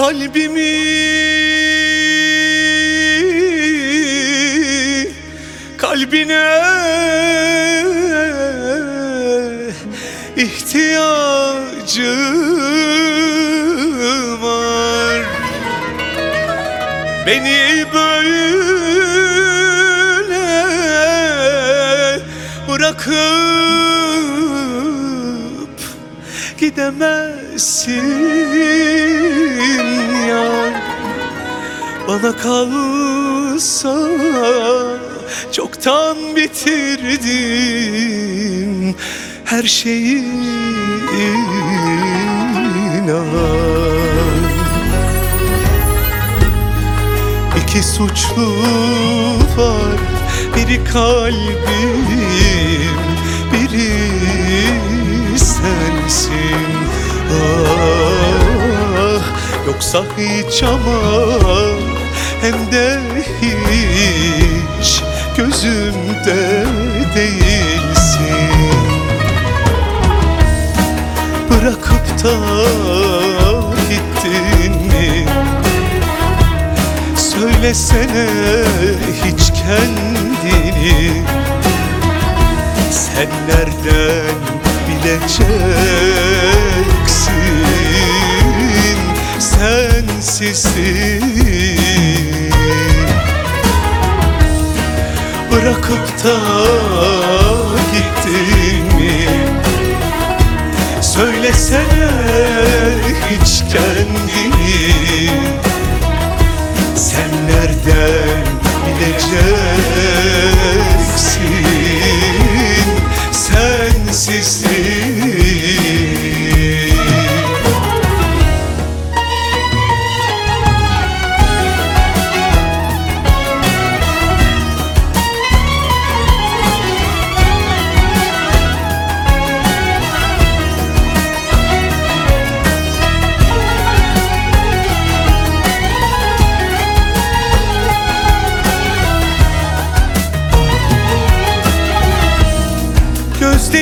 kalbimi kalbine ihtiyacım var. Beni böyle bırakıp gidemezsin Bana kalsa çoktan bitirdim her şeyi inan. İki suçlu var Biri kalbim Biri sensin. Ah Yoksa hiç ama Hem de hiç Gözümde değilsin. Bırakıp da gittin mi? Söylesene hiç kendini. Sen nereden bileceksin? Sensizsin Da gittin mi? Söylesene hiç kendini. Sen nereden bileceksin? Sensizliği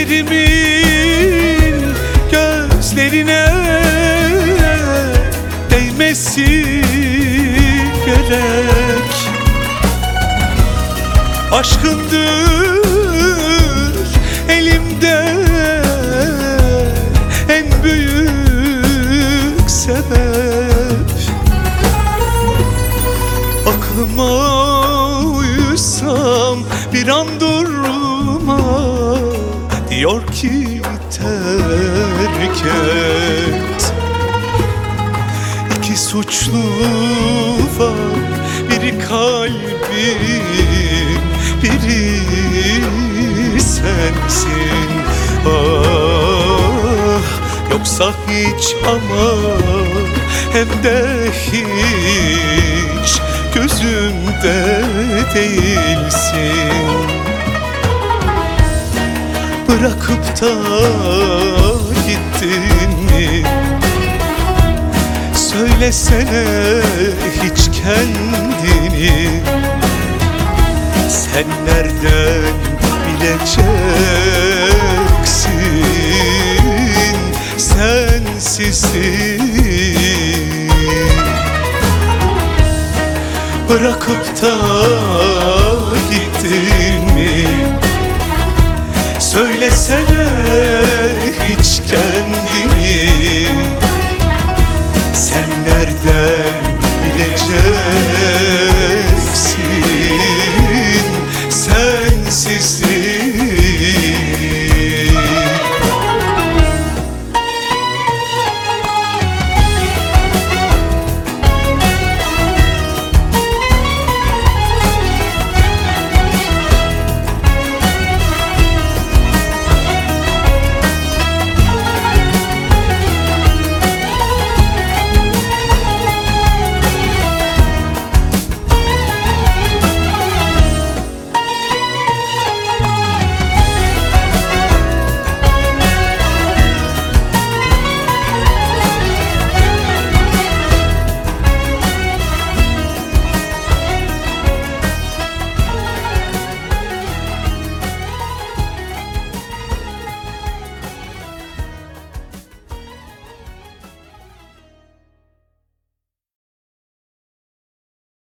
Gözlerimin gözlerine değmesi gerek. Aşkındır elimde en büyük sebep. Aklıma uysam bir an durma Diyor ki terk et. İki suçlu var Biri kalbim Biri sensin. Ah Yoksa hiç ama Hem de hiç Gözümde değilsin Bırakıp da gittin mi? Söylesene hiç kendini. Sen nereden bileceksin? Sensizsin. Bırakıp da nereden gideceğim.